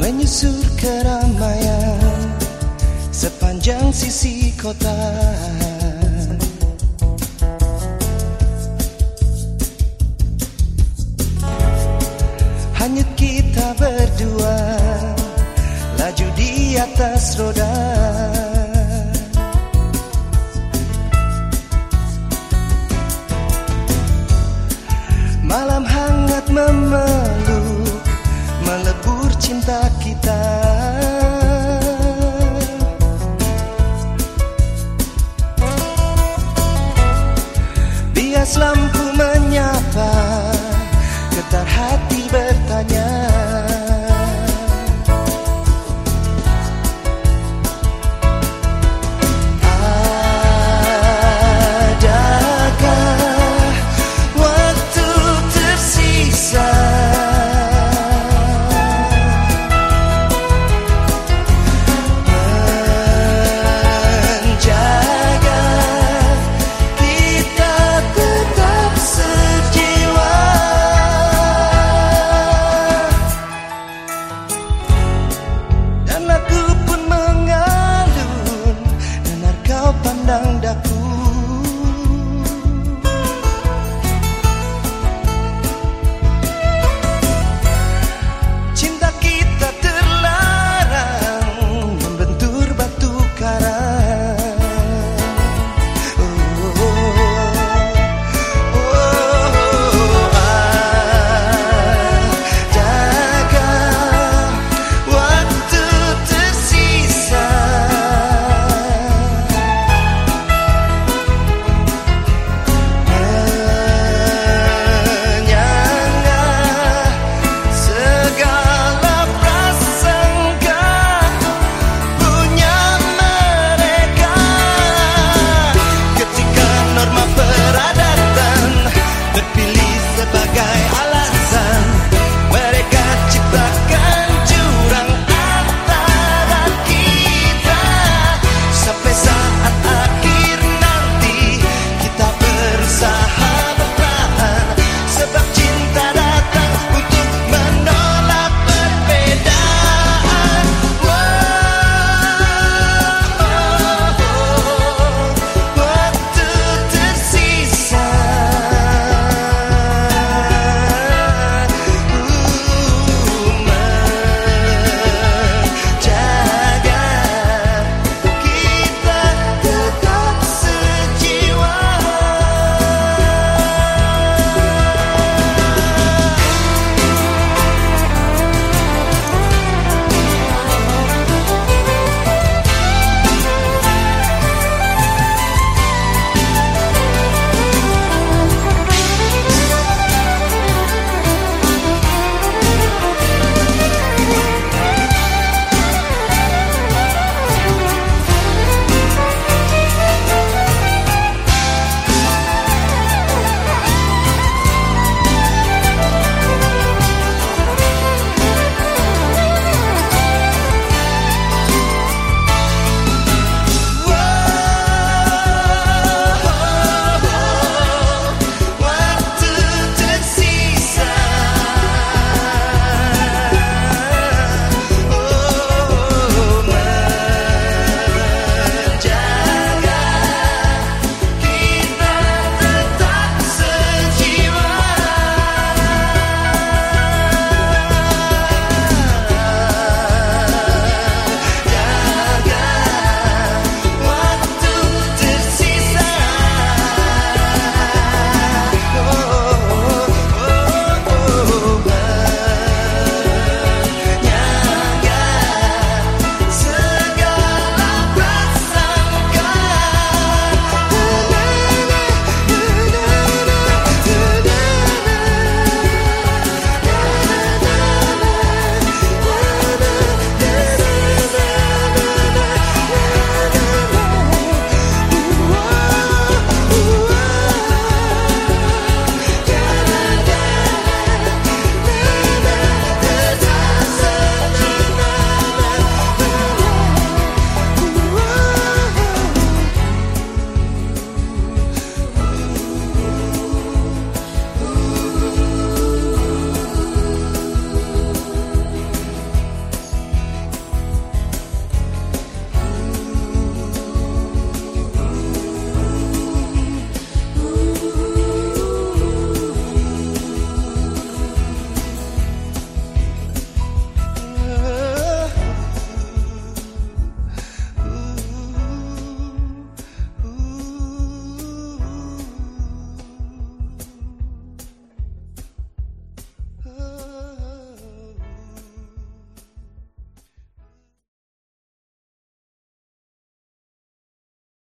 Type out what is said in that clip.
menyusur keramaian sepanjang sisi kota.